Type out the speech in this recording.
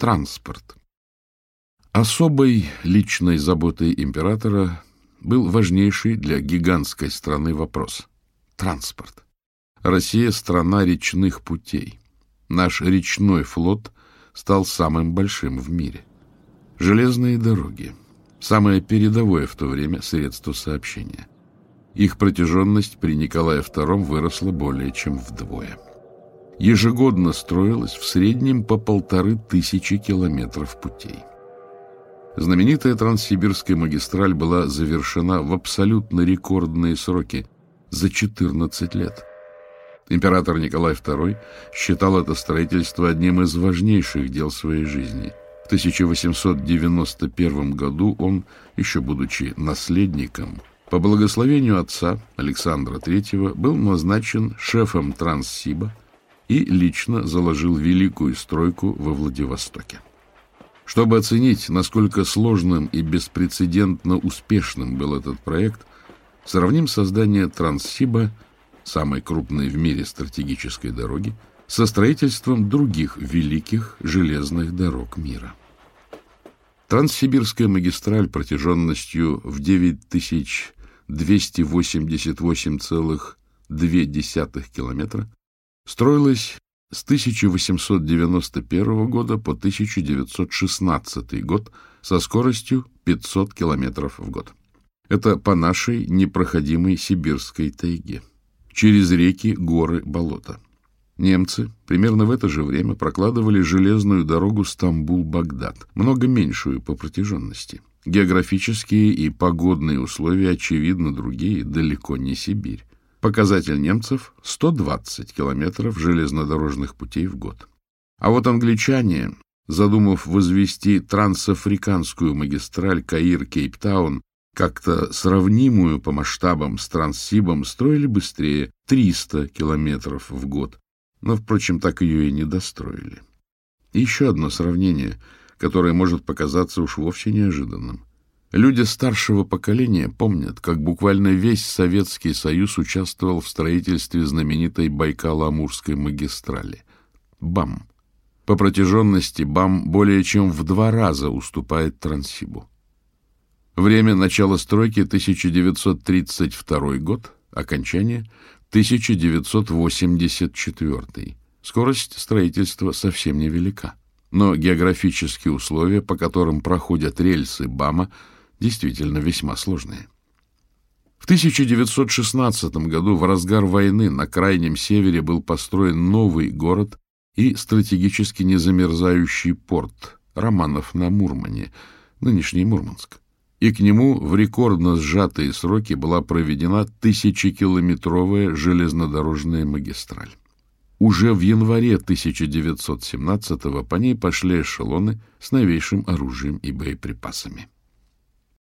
Транспорт. Особой личной заботой императора был важнейший для гигантской страны вопрос – транспорт. Россия – страна речных путей. Наш речной флот стал самым большим в мире. Железные дороги – самое передовое в то время средство сообщения. Их протяженность при Николае II выросла более чем вдвое ежегодно строилось в среднем по полторы тысячи километров путей. Знаменитая Транссибирская магистраль была завершена в абсолютно рекордные сроки – за 14 лет. Император Николай II считал это строительство одним из важнейших дел своей жизни. В 1891 году он, еще будучи наследником, по благословению отца Александра III был назначен шефом Транссиба – и лично заложил великую стройку во Владивостоке. Чтобы оценить, насколько сложным и беспрецедентно успешным был этот проект, сравним создание Транссиба, самой крупной в мире стратегической дороги, со строительством других великих железных дорог мира. Транссибирская магистраль протяженностью в 9288,2 километра строилась с 1891 года по 1916 год со скоростью 500 км в год. Это по нашей непроходимой сибирской тайге. Через реки, горы, болота. Немцы примерно в это же время прокладывали железную дорогу Стамбул-Багдад, много меньшую по протяженности. Географические и погодные условия, очевидно, другие, далеко не Сибирь показатель немцев – 120 километров железнодорожных путей в год. А вот англичане, задумав возвести трансафриканскую магистраль Каир-Кейптаун, как-то сравнимую по масштабам с Транссибом, строили быстрее – 300 километров в год. Но, впрочем, так ее и не достроили. Еще одно сравнение, которое может показаться уж вовсе неожиданным. Люди старшего поколения помнят, как буквально весь Советский Союз участвовал в строительстве знаменитой Байкало-Амурской магистрали – БАМ. По протяженности БАМ более чем в два раза уступает Транссибу. Время начала стройки – 1932 год, окончание – 1984. Скорость строительства совсем невелика но географические условия, по которым проходят рельсы БАМа, действительно весьма сложные. В 1916 году в разгар войны на Крайнем Севере был построен новый город и стратегически незамерзающий порт Романов на Мурмане, нынешний Мурманск. И к нему в рекордно сжатые сроки была проведена тысячекилометровая железнодорожная магистраль. Уже в январе 1917 по ней пошли эшелоны с новейшим оружием и боеприпасами.